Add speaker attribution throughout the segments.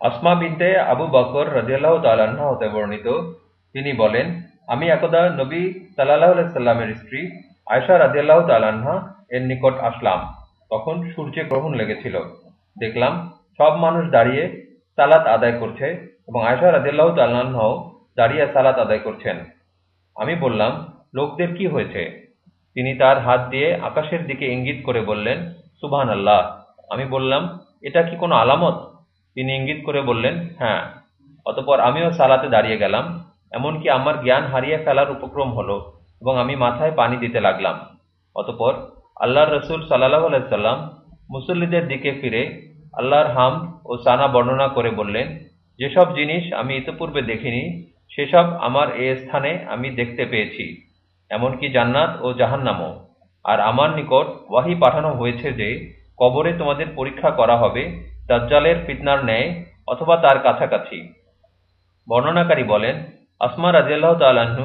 Speaker 1: আসমা বিনতে আবু বকর রাজিয়াল্লাহ তাল্লাহ্ন হতে বর্ণিত। তিনি বলেন, আমি একদা নবী সাল্লাহ সাল্লামের স্ত্রী আয়সা রাজিয়াল্লাহ তাল্লাহা এর নিকট আসলাম। তখন সূর্যে গ্রহণ লেগেছিল। দেখলাম সব মানুষ দাঁড়িয়ে সালাত আদায় করছে এবং আয়সা রাজিয়াল্লাহ তাল্লাহ্নও দাঁড়িয়ে সালাত আদায় করছেন। আমি বললাম, লোকদের কি হয়েছে? তিনি তার হাত দিয়ে আকাশের দিকে ইঙ্গিত করে বললেন সুবহান আল্লাহ আমি বললাম, এটা কি কোনো আলামত? তিনি ইঙ্গিত করে বললেন হ্যাঁ অতপর আমিও সালাতে দাঁড়িয়ে গেলাম। এমনকি আমার জ্ঞান হারিয়ে ফেলার উপক্রম হলো এবং আমি মাথায় পানি দিতে লাগলাম। অতপর আল্লাহর রসুল সাল্লাহ আলাইসাল্লাম মুসল্লিদের দিকে ফিরে আল্লাহর হাম ও সানা বর্ণনা করে বললেন, যেসব জিনিস আমি ইতিপূর্বে দেখিনি, সেসব আমার এ স্থানে আমি দেখতে পেয়েছি। এমনকি জান্নাত ও জাহান্নামও। আর আমার নিকট ওয়াহি পাঠানো হয়েছে যে কবরে তোমাদের পরীক্ষা করা হবে দাজ্জালের ফিতনার ন্যায় অথবা তার কাছাকাছি। বর্ণনাকারী বলেন, আসমা রাজিয়াল্লাহ তাল্লাহ্ন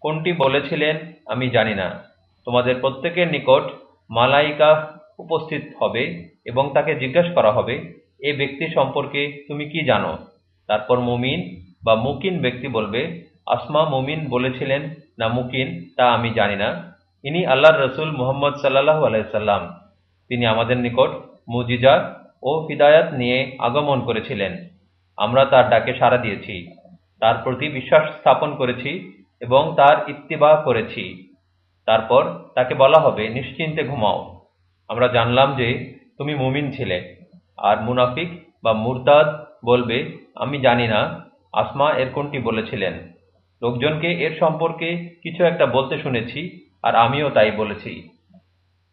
Speaker 1: কোনটি বলেছিলেন আমি জানি না। তোমাদের প্রত্যেকের নিকট মালাইকা উপস্থিত হবে এবং তাকে জিজ্ঞাসা করা হবে, এ ব্যক্তি সম্পর্কে তুমি কি জানো? তারপর মুমিন বা মুকিন ব্যক্তি বলবে, আসমা মুমিন বলেছিলেন না মুকিন, তা আমি জানি না। ইনি আল্লাহর রসুল মুহম্মদ সাল্লাহ আলাইসাল্লাম তিনি আমাদের নিকট মুজিজা ও হিদায়াত নিয়ে আগমন করেছিলেন। আমরা তার ডাকে সাড়া দিয়েছি, তার প্রতি বিশ্বাস স্থাপন করেছি এবং তার ইত্তিবা করেছি। তারপর তাকে বলা হবে, নিশ্চিন্তে ঘুমাও। আমরা জানলাম যে তুমি মুমিন ছিলে, আর মুনাফিক বা মুরতাদ বলবে, আমি জানি না, আসমা এর কোনটি বলেছিলেন? লোকজনকে এর সম্পর্কে কিছু একটা বলতে শুনেছি, আর আমিও তাই বলেছি।